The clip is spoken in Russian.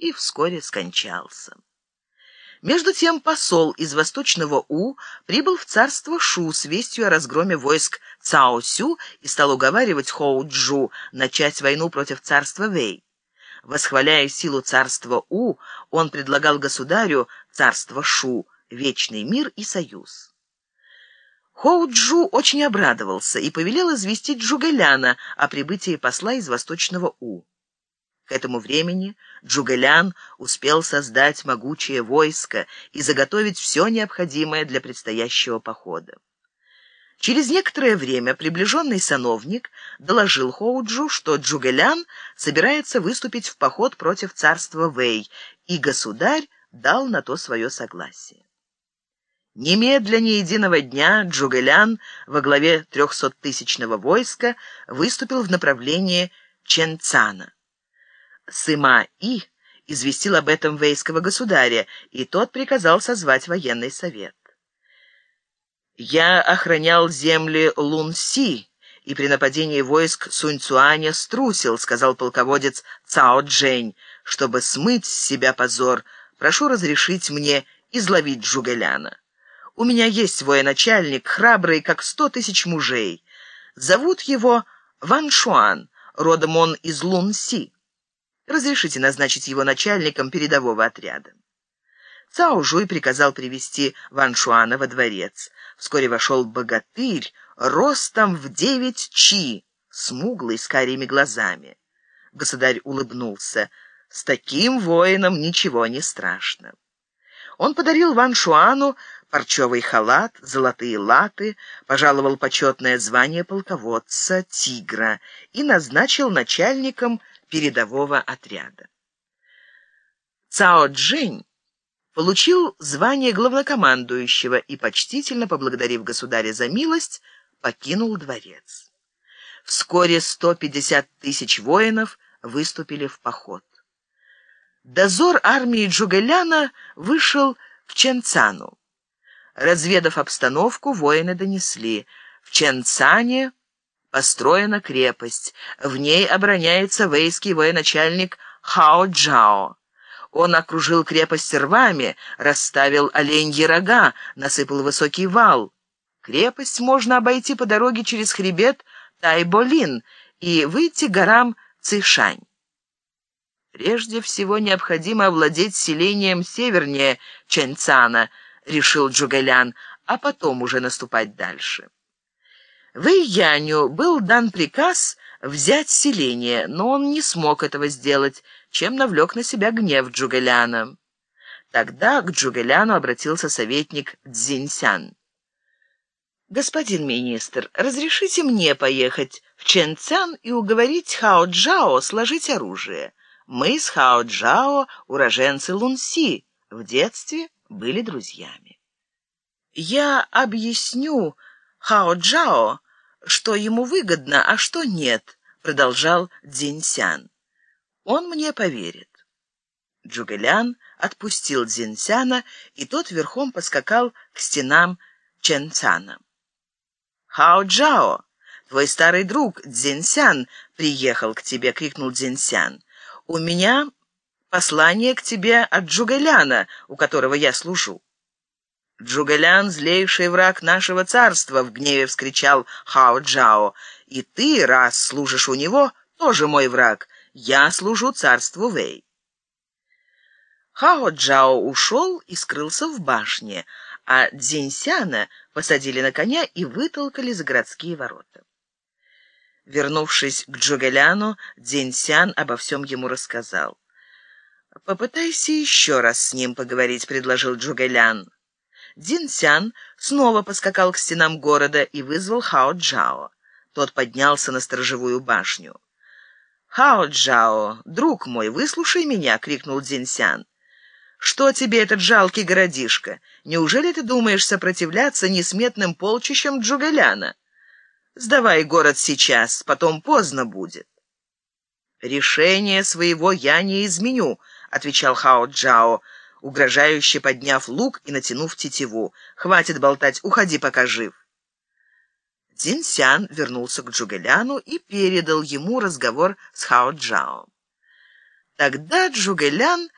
и вскоре скончался. Между тем посол из Восточного У прибыл в царство Шу с вестью о разгроме войск Цао Сю и стал уговаривать Хоу Джу начать войну против царства Вэй. Восхваляя силу царства У, он предлагал государю царство Шу вечный мир и союз. Хоу Джу очень обрадовался и повелел известить Джугэляна о прибытии посла из Восточного У. К этому времени Джугэлян успел создать могучее войско и заготовить все необходимое для предстоящего похода. Через некоторое время приближенный сановник доложил Хоуджу, что Джугэлян собирается выступить в поход против царства Вэй, и государь дал на то свое согласие. Немедля ни единого дня Джугэлян во главе трехсоттысячного войска выступил в направлении Ченцана. Сыма-И известил об этом вейского государя, и тот приказал созвать военный совет. «Я охранял земли Лун-Си, и при нападении войск Сунь-Цуаня струсил», — сказал полководец Цао Джень, «чтобы смыть с себя позор, прошу разрешить мне изловить Джугэляна. У меня есть военачальник, храбрый, как сто тысяч мужей. Зовут его Ван Шуан, родом он из Лун-Си. Разрешите назначить его начальником передового отряда». Цао Жуй приказал привести Ван Шуана во дворец. Вскоре вошел богатырь, ростом в девять чи, смуглый, с карими глазами. Государь улыбнулся. «С таким воином ничего не страшно». Он подарил Ван Шуану парчевый халат, золотые латы, пожаловал почетное звание полководца «Тигра» и назначил начальником передового отряда. Цао Джень получил звание главнокомандующего и, почтительно поблагодарив государя за милость, покинул дворец. Вскоре 150 тысяч воинов выступили в поход. Дозор армии Джугэляна вышел к Ченцану. Разведав обстановку, воины донесли. В Ченцане построена крепость. В ней обороняется вейский военачальник Хао Джао. Он окружил крепость рвами, расставил оленьи рога, насыпал высокий вал. Крепость можно обойти по дороге через хребет Тайболин и выйти к горам Цишань. Прежде всего необходимо овладеть селением севернее Чэньцана, решил Джугэлян, а потом уже наступать дальше. Вэйяню был дан приказ взять селение, но он не смог этого сделать, чем навлек на себя гнев Джугэляна. Тогда к Джугэляну обратился советник Цзиньсян. «Господин министр, разрешите мне поехать в Чэнцян и уговорить Хао Джао сложить оружие. Мы с Хао Джао уроженцы Лунси, в детстве были друзьями. Я объясню Хао Джао, что ему выгодно, а что нет, продолжал Цзиньсян. Он мне поверит. Джугэлян отпустил Цзиньсяна, и тот верхом поскакал к стенам Чэнцана. «Хао Джао, твой старый друг Цзиньсян приехал к тебе!» — крикнул Цзиньсян. «У меня послание к тебе от Джугэляна, у которого я служу». «Джугэлян — злейший враг нашего царства!» — в гневе вскричал Хао Джао. «И ты, раз служишь у него, тоже мой враг. Я служу царству Вэй». Хао Джао ушел и скрылся в башне, а Дзиньсяна посадили на коня и вытолкали за городские ворота. Вернувшись к Джугэляну, Дзиньсян обо всем ему рассказал. «Попытайся еще раз с ним поговорить», — предложил Джугэлян. Дзиньсян снова поскакал к стенам города и вызвал Хао Джао. Тот поднялся на сторожевую башню. «Хао Джао, друг мой, выслушай меня!» — крикнул Дзиньсян. «Что тебе этот жалкий городишко? Неужели ты думаешь сопротивляться несметным полчищам Джугэляна? Сдавай город сейчас, потом поздно будет». «Решение своего я не изменю», — отвечал Хао Джао, угрожающе подняв лук и натянув тетиву. «Хватит болтать, уходи, пока жив». Цзиньсян вернулся к Джугэляну и передал ему разговор с Хао Джао. Тогда Джугэлян